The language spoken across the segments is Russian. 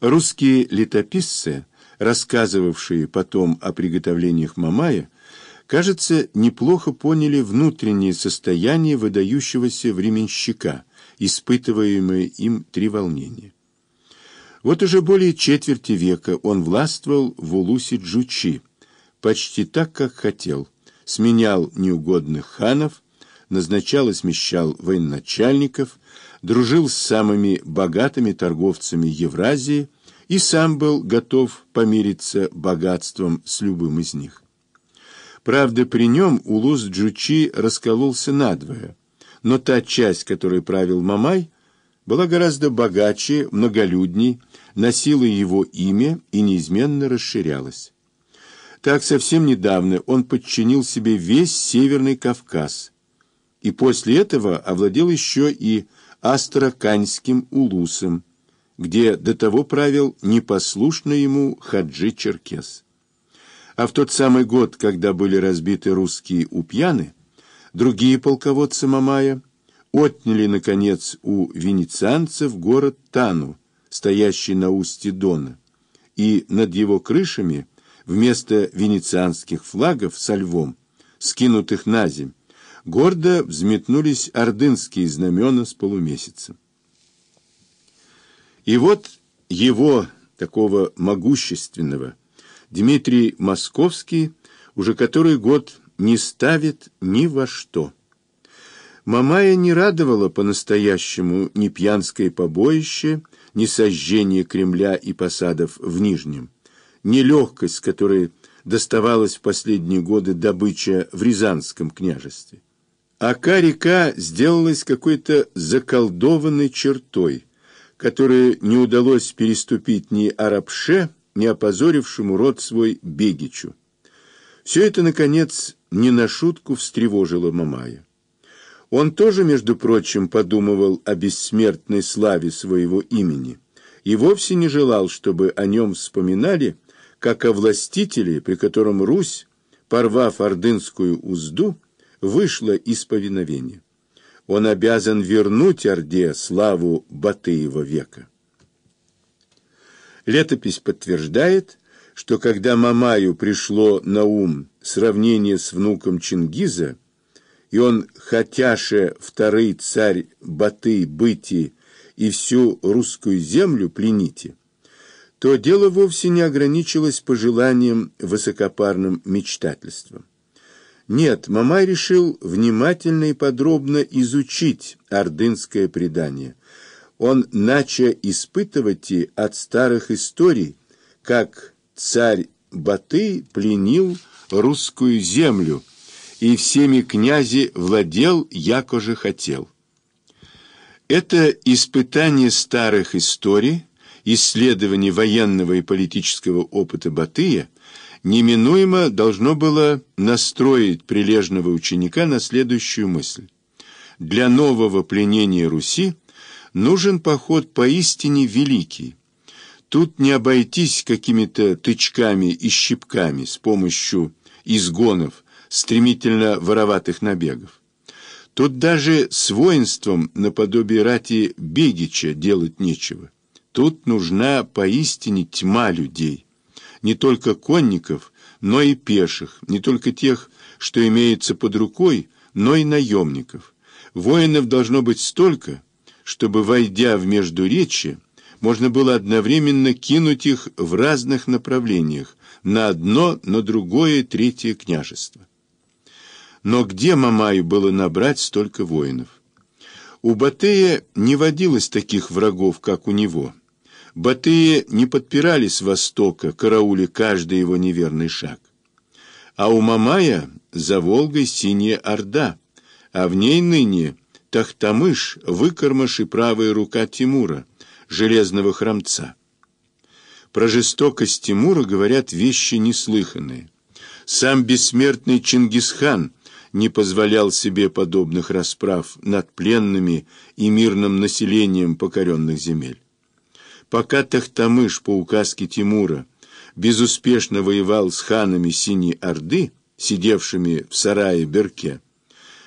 Русские летописцы, рассказывавшие потом о приготовлениях Мамая, кажется, неплохо поняли внутреннее состояние выдающегося временщика, испытываемое им три волнения. Вот уже более четверти века он властвовал в Улусе-Джучи, почти так, как хотел, сменял неугодных ханов, назначал и смещал военачальников, дружил с самыми богатыми торговцами Евразии и сам был готов помириться богатством с любым из них. Правда, при нем улус Джучи раскололся надвое, но та часть, которой правил Мамай, была гораздо богаче, многолюдней, носила его имя и неизменно расширялась. Так совсем недавно он подчинил себе весь Северный Кавказ, и после этого овладел еще и Астраканьским улусом, где до того правил непослушный ему Хаджи Черкес. А в тот самый год, когда были разбиты русские упьяны, другие полководцы Мамая отняли, наконец, у венецианцев город Тану, стоящий на устье Дона, и над его крышами вместо венецианских флагов со львом, скинутых на земь, гордо взметнулись ордынские знамена с полумесяцем. И вот его, такого могущественного, Дмитрий Московский, уже который год не ставит ни во что. Мамая не радовала по-настоящему ни пьянское побоище, ни сожжение Кремля и посадов в Нижнем, ни легкость, которой доставалась в последние годы добыча в Рязанском княжестве. Ака-река сделалась какой-то заколдованной чертой, которую не удалось переступить ни Арабше, ни опозорившему род свой Бегичу. Все это, наконец, не на шутку встревожило Мамая. Он тоже, между прочим, подумывал о бессмертной славе своего имени и вовсе не желал, чтобы о нем вспоминали, как о властителе, при котором Русь, порвав ордынскую узду, вышла из повиновения. Он обязан вернуть Орде славу Батыева века. Летопись подтверждает, что когда Мамаю пришло на ум сравнение с внуком Чингиза, и он, хотяше второй царь Баты быти и всю русскую землю плените, то дело вовсе не ограничилось пожеланием высокопарным мечтательством. Нет, Мамай решил внимательно и подробно изучить ордынское предание. Он начал испытывать и от старых историй, как царь Баты пленил русскую землю и всеми князи владел, яко же хотел. Это испытание старых историй, исследование военного и политического опыта Батыя неминуемо должно было настроить прилежного ученика на следующую мысль. Для нового пленения Руси нужен поход поистине великий. Тут не обойтись какими-то тычками и щипками с помощью изгонов, стремительно вороватых набегов. Тут даже с воинством наподобие рати Бегича делать нечего. Тут нужна поистине тьма людей не только конников, но и пеших, не только тех, что имеются под рукой, но и наемников. Воинов должно быть столько, чтобы, войдя в Междуречье, можно было одновременно кинуть их в разных направлениях, на одно, на другое, третье княжество. Но где Мамаю было набрать столько воинов? У Батыя не водилось таких врагов, как у него – Батыя не подпирали с востока, караули каждый его неверный шаг. А у Мамая за Волгой синяя орда, а в ней ныне Тахтамыш, выкормыш и правая рука Тимура, железного храмца. Про жестокость Тимура говорят вещи неслыханные. Сам бессмертный Чингисхан не позволял себе подобных расправ над пленными и мирным населением покоренных земель. Пока Тахтамыш по указке Тимура безуспешно воевал с ханами Синей Орды, сидевшими в сарае Берке,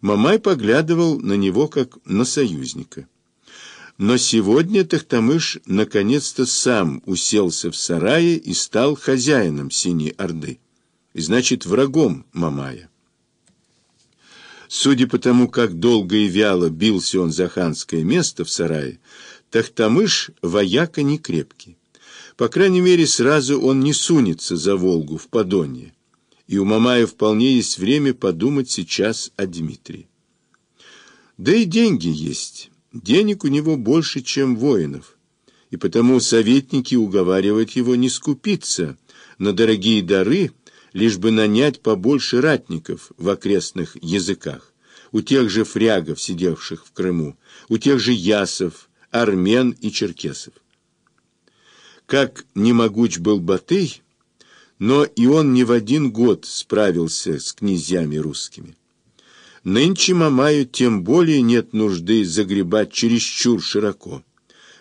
Мамай поглядывал на него как на союзника. Но сегодня Тахтамыш наконец-то сам уселся в сарае и стал хозяином Синей Орды, и значит врагом Мамая. Судя по тому, как долго и вяло бился он за ханское место в сарае, Тахтамыш вояка не крепкий. По крайней мере, сразу он не сунется за Волгу в Подонье. И у Мамая вполне есть время подумать сейчас о Дмитрии. Да и деньги есть. Денег у него больше, чем воинов. И потому советники уговаривают его не скупиться на дорогие дары, лишь бы нанять побольше ратников в окрестных языках. У тех же фрягов, сидевших в Крыму, у тех же ясов, армян и черкесов. Как немогуч был Батый, но и он не в один год справился с князьями русскими. Нынче Мамаю тем более нет нужды загребать чересчур широко.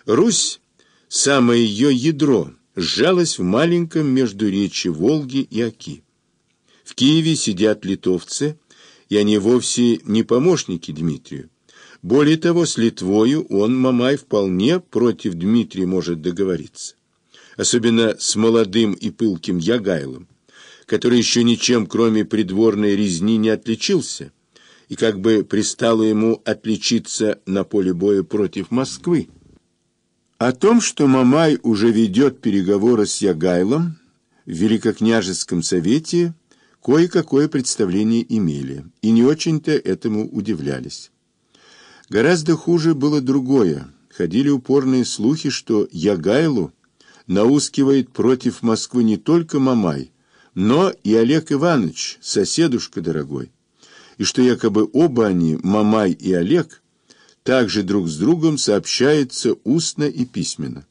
Русь, самое ее ядро, сжалась в маленьком междуречии Волги и Оки. В Киеве сидят литовцы, и они вовсе не помощники Дмитрию. Более того, с Литвою он, Мамай, вполне против Дмитрия может договориться. Особенно с молодым и пылким Ягайлом, который еще ничем, кроме придворной резни, не отличился, и как бы пристало ему отличиться на поле боя против Москвы. О том, что Мамай уже ведет переговоры с Ягайлом в Великокняжеском совете, кое-какое представление имели, и не очень-то этому удивлялись. Гораздо хуже было другое. Ходили упорные слухи, что Ягайлу наускивает против Москвы не только Мамай, но и Олег Иванович, соседушка дорогой, и что якобы оба они, Мамай и Олег, также друг с другом сообщаются устно и письменно.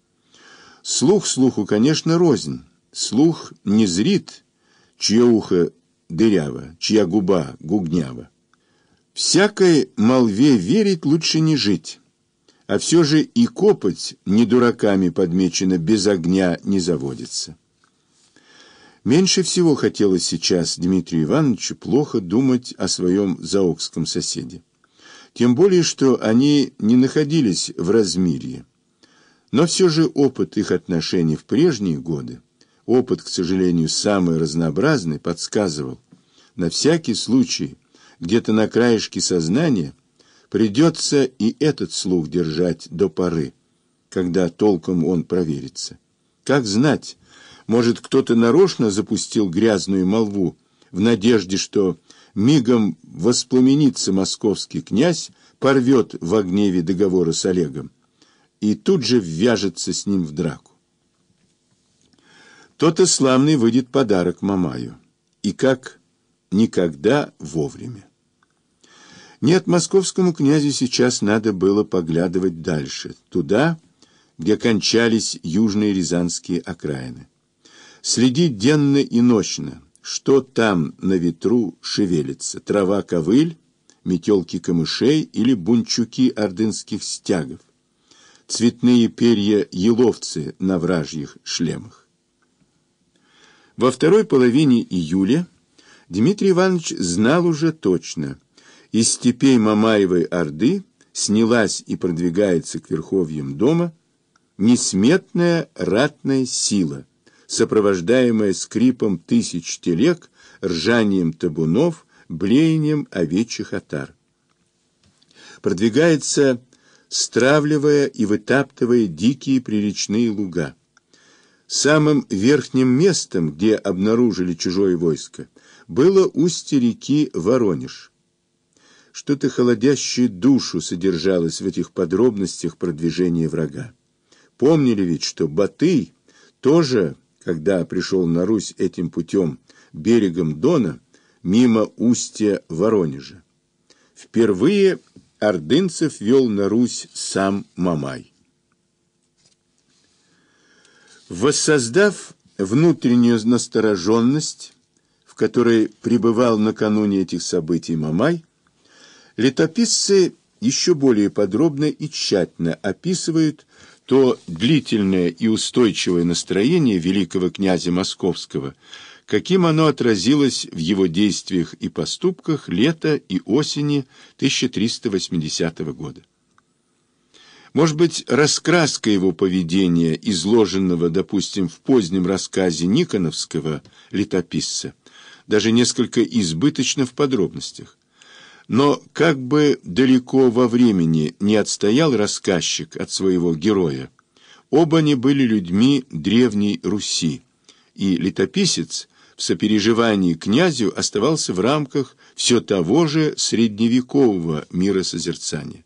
Слух слуху, конечно, рознь. Слух не зрит, чье ухо дыряво, чья губа гугнява. Всякой молве верить лучше не жить, а все же и копоть не дураками подмечено без огня не заводится. Меньше всего хотелось сейчас Дмитрию Ивановичу плохо думать о своем заокском соседе. Тем более, что они не находились в размирье. Но все же опыт их отношений в прежние годы, опыт, к сожалению, самый разнообразный, подсказывал, на всякий случай где-то на краешке сознания, придется и этот слух держать до поры, когда толком он проверится. Как знать, может, кто-то нарочно запустил грязную молву в надежде, что мигом воспламенится московский князь, порвет в гневе договора с Олегом и тут же ввяжется с ним в драку. Тот и славный выйдет подарок Мамаю, и как никогда вовремя. Нет, московскому князю сейчас надо было поглядывать дальше, туда, где кончались южные рязанские окраины. Следить денно и ночно, что там на ветру шевелится, трава-ковыль, метелки камышей или бунчуки ордынских стягов, цветные перья еловцы на вражьих шлемах. Во второй половине июля Дмитрий Иванович знал уже точно – из степей Мамаевой Орды снялась и продвигается к верховьям дома несметная ратная сила, сопровождаемая скрипом тысяч телег, ржанием табунов, блеянием овечьих отар. Продвигается, стравливая и вытаптывая дикие приречные луга. Самым верхним местом, где обнаружили чужое войско, было устье реки Воронеж. Что-то холодящее душу содержалось в этих подробностях продвижения врага. Помнили ведь, что Батый тоже, когда пришел на Русь этим путем, берегом Дона, мимо устья Воронежа. Впервые ордынцев вел на Русь сам Мамай. Воссоздав внутреннюю настороженность, в которой пребывал накануне этих событий Мамай, Летописцы еще более подробно и тщательно описывают то длительное и устойчивое настроение великого князя Московского, каким оно отразилось в его действиях и поступках лета и осени 1380 года. Может быть, раскраска его поведения, изложенного, допустим, в позднем рассказе Никоновского летописца, даже несколько избыточно в подробностях. Но как бы далеко во времени не отстоял рассказчик от своего героя, оба они были людьми древней Руси, и летописец в сопереживании князю оставался в рамках все того же средневекового миросозерцания.